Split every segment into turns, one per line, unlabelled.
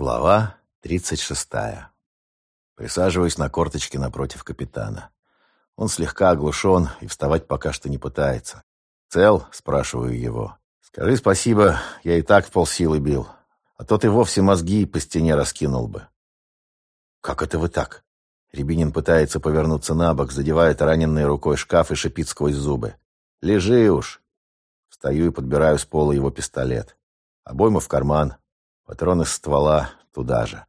Глава 36. Присаживаюсь на корточке напротив капитана. Он слегка оглушен и вставать пока что не пытается. «Цел?» — спрашиваю его. «Скажи спасибо, я и так в полсилы бил. А то ты вовсе мозги по стене раскинул бы». «Как это вы так?» Рябинин пытается повернуться на бок, задевает раненной рукой шкаф и шипит сквозь зубы. «Лежи уж!» Встаю и подбираю с пола его пистолет. Обойму в карман, Патрон из ствола туда же.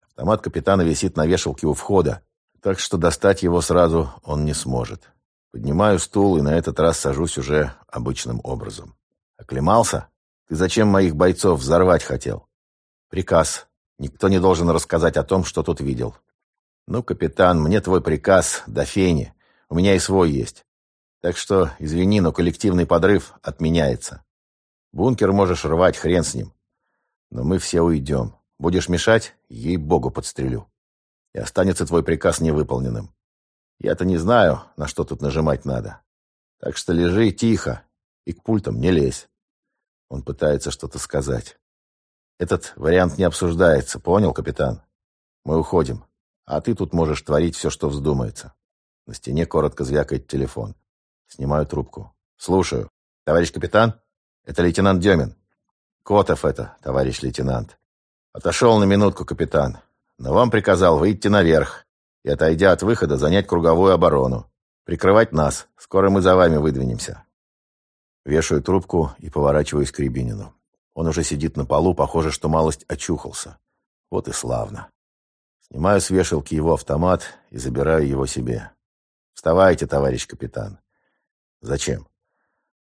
Автомат капитана висит на вешалке у входа, так что достать его сразу он не сможет. Поднимаю стул и на этот раз сажусь уже обычным образом. Оклемался? Ты зачем моих бойцов взорвать хотел? Приказ. Никто не должен рассказать о том, что тут видел. Ну, капитан, мне твой приказ до фени. У меня и свой есть. Так что, извини, но коллективный подрыв отменяется. Бункер можешь рвать, хрен с ним. Но мы все уйдем. Будешь мешать, ей-богу, подстрелю. И останется твой приказ невыполненным. Я-то не знаю, на что тут нажимать надо. Так что лежи тихо и к пультам не лезь. Он пытается что-то сказать. Этот вариант не обсуждается, понял, капитан? Мы уходим. А ты тут можешь творить все, что вздумается. На стене коротко звякает телефон. Снимаю трубку. Слушаю. Товарищ капитан? Это лейтенант Демин. Котов это, товарищ лейтенант. Отошел на минутку, капитан. Но вам приказал выйти наверх и, отойдя от выхода, занять круговую оборону. Прикрывать нас. Скоро мы за вами выдвинемся. Вешаю трубку и поворачиваюсь к Рябинину. Он уже сидит на полу, похоже, что малость очухался. Вот и славно. Снимаю с вешалки его автомат и забираю его себе. Вставайте, товарищ капитан. Зачем?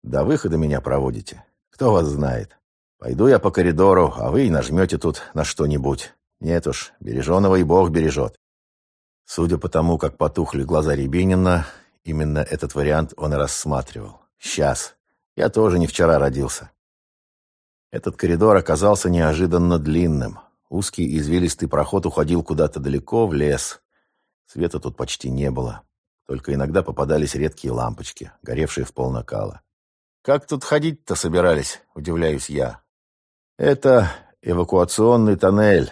До выхода меня проводите. Кто вас знает? Пойду я по коридору, а вы и нажмете тут на что-нибудь. Нет уж, береженого и Бог бережет. Судя по тому, как потухли глаза Рябинина, именно этот вариант он и рассматривал. Сейчас. Я тоже не вчера родился. Этот коридор оказался неожиданно длинным. Узкий извилистый проход уходил куда-то далеко в лес. Света тут почти не было. Только иногда попадались редкие лампочки, горевшие в пол накала. «Как тут ходить-то собирались?» – удивляюсь я. Это эвакуационный тоннель.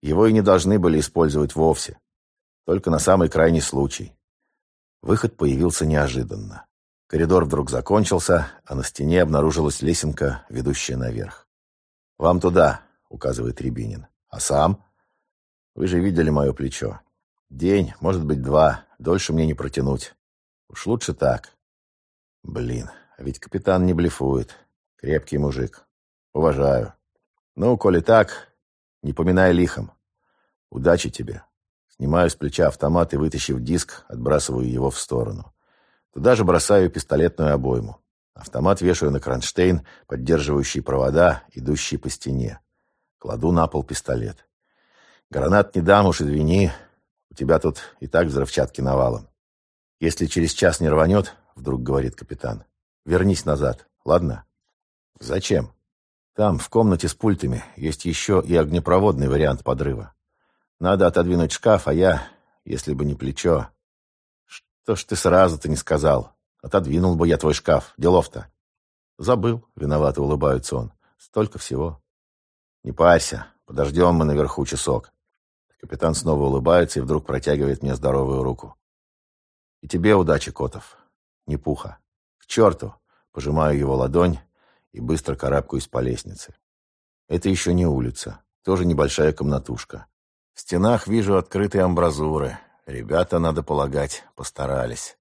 Его и не должны были использовать вовсе. Только на самый крайний случай. Выход появился неожиданно. Коридор вдруг закончился, а на стене обнаружилась лесенка, ведущая наверх. «Вам туда», — указывает Рябинин. «А сам?» «Вы же видели мое плечо. День, может быть, два. Дольше мне не протянуть. Уж лучше так». «Блин, а ведь капитан не блефует. Крепкий мужик. Уважаю». «Ну, коли так, не поминай лихом. Удачи тебе». Снимаю с плеча автомат и, вытащив диск, отбрасываю его в сторону. Туда же бросаю пистолетную обойму. Автомат вешаю на кронштейн, поддерживающий провода, идущие по стене. Кладу на пол пистолет. «Гранат не дам уж, извини. У тебя тут и так взрывчатки навалом. Если через час не рванет, — вдруг говорит капитан, — вернись назад, ладно?» «Зачем?» Там, в комнате с пультами, есть еще и огнепроводный вариант подрыва. Надо отодвинуть шкаф, а я, если бы не плечо... Что ж ты сразу-то не сказал? Отодвинул бы я твой шкаф. Делов-то. Забыл, виновато улыбается он. Столько всего. Не парься, подождем мы наверху часок. Капитан снова улыбается и вдруг протягивает мне здоровую руку. И тебе удачи, Котов. Не пуха. К черту. Пожимаю его ладонь и быстро карабкаюсь по лестнице. Это еще не улица, тоже небольшая комнатушка. В стенах вижу открытые амбразуры. Ребята, надо полагать, постарались.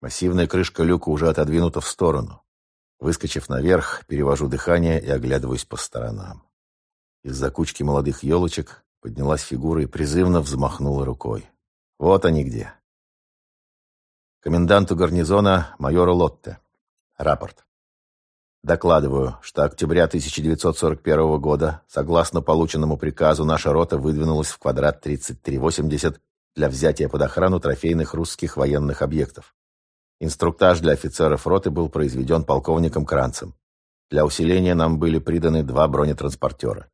Массивная крышка люка уже отодвинута в сторону. Выскочив наверх, перевожу дыхание и оглядываюсь по сторонам. Из-за кучки молодых елочек поднялась фигура и призывно взмахнула рукой. Вот они где. Коменданту гарнизона майору Лотте. Рапорт. Докладываю, что октября 1941 года, согласно полученному приказу, наша рота выдвинулась в квадрат 3380 для взятия под охрану трофейных русских военных объектов. Инструктаж для офицеров роты был произведен полковником Кранцем. Для усиления нам были приданы два бронетранспортера.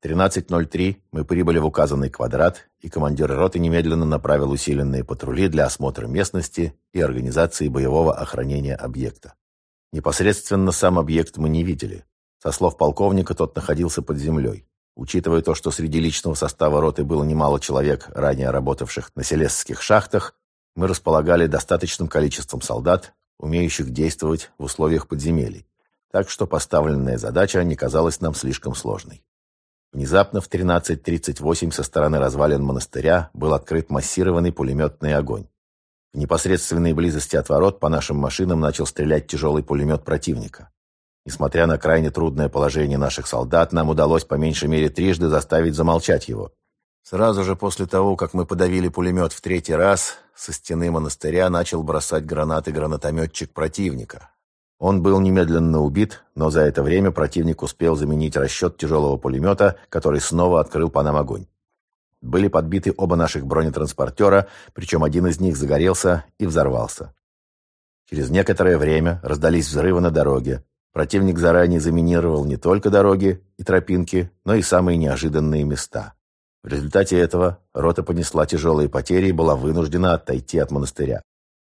В 13.03 мы прибыли в указанный квадрат, и командир роты немедленно направил усиленные патрули для осмотра местности и организации боевого охранения объекта. Непосредственно сам объект мы не видели. Со слов полковника, тот находился под землей. Учитывая то, что среди личного состава роты было немало человек, ранее работавших на селесских шахтах, мы располагали достаточным количеством солдат, умеющих действовать в условиях подземелий, так что поставленная задача не казалась нам слишком сложной. Внезапно в 13.38 со стороны развалин монастыря был открыт массированный пулеметный огонь. В непосредственной близости от ворот по нашим машинам начал стрелять тяжелый пулемет противника. Несмотря на крайне трудное положение наших солдат, нам удалось по меньшей мере трижды заставить замолчать его. Сразу же после того, как мы подавили пулемет в третий раз, со стены монастыря начал бросать гранаты гранатометчик противника. Он был немедленно убит, но за это время противник успел заменить расчет тяжелого пулемета, который снова открыл по нам огонь. Были подбиты оба наших бронетранспортера, причем один из них загорелся и взорвался. Через некоторое время раздались взрывы на дороге. Противник заранее заминировал не только дороги и тропинки, но и самые неожиданные места. В результате этого рота понесла тяжелые потери и была вынуждена отойти от монастыря.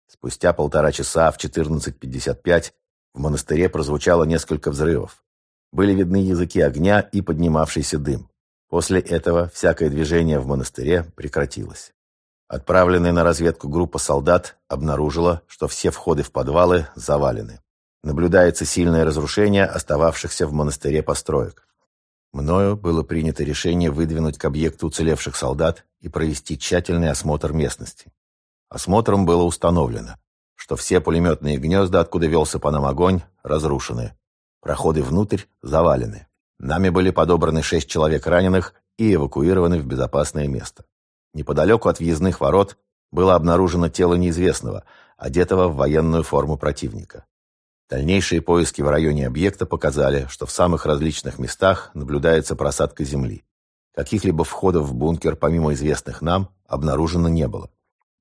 Спустя полтора часа в 14.55 в монастыре прозвучало несколько взрывов. Были видны языки огня и поднимавшийся дым. После этого всякое движение в монастыре прекратилось. Отправленная на разведку группа солдат обнаружила, что все входы в подвалы завалены. Наблюдается сильное разрушение остававшихся в монастыре построек. Мною было принято решение выдвинуть к объекту уцелевших солдат и провести тщательный осмотр местности. Осмотром было установлено, что все пулеметные гнезда, откуда велся по нам огонь, разрушены. Проходы внутрь завалены. Нами были подобраны шесть человек раненых и эвакуированы в безопасное место. Неподалеку от въездных ворот было обнаружено тело неизвестного, одетого в военную форму противника. Дальнейшие поиски в районе объекта показали, что в самых различных местах наблюдается просадка земли. Каких-либо входов в бункер, помимо известных нам, обнаружено не было.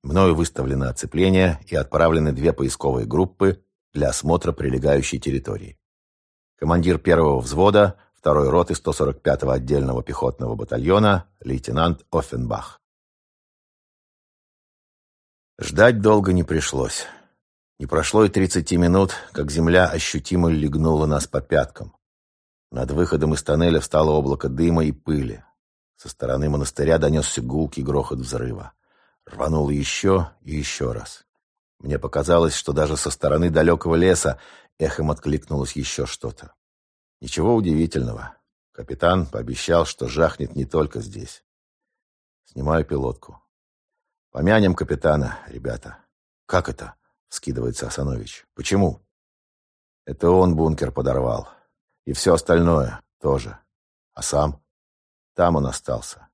Мною выставлено оцепление и отправлены две поисковые группы для осмотра прилегающей территории. Командир первого взвода, второй роты 145-го отдельного пехотного батальона, лейтенант Оффенбах. Ждать долго не пришлось. Не прошло и тридцати минут, как земля ощутимо легнула нас по пяткам. Над выходом из тоннеля встало облако дыма и пыли. Со стороны монастыря донесся гулкий грохот взрыва. Рвануло еще и еще раз. Мне показалось, что даже со стороны далекого леса эхом откликнулось еще что-то. Ничего удивительного. Капитан пообещал, что жахнет не только здесь. Снимаю пилотку. Помянем капитана, ребята. Как это? Скидывается Асанович. Почему? Это он бункер подорвал. И все остальное тоже. А сам? Там он остался.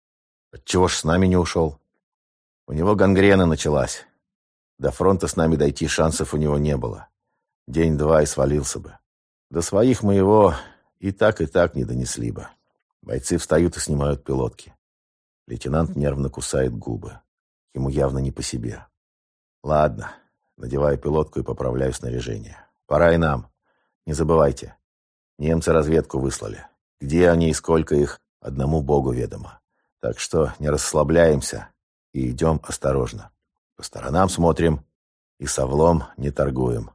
Отчего ж с нами не ушел? У него гангрена началась. До фронта с нами дойти шансов у него не было. День-два и свалился бы. До своих мы его и так, и так не донесли бы. Бойцы встают и снимают пилотки. Лейтенант нервно кусает губы. Ему явно не по себе. Ладно, Надеваю пилотку и поправляю снаряжение. Пора и нам. Не забывайте. Немцы разведку выслали. Где они и сколько их, одному богу ведомо. Так что не расслабляемся и идем осторожно. По сторонам смотрим и совлом не торгуем.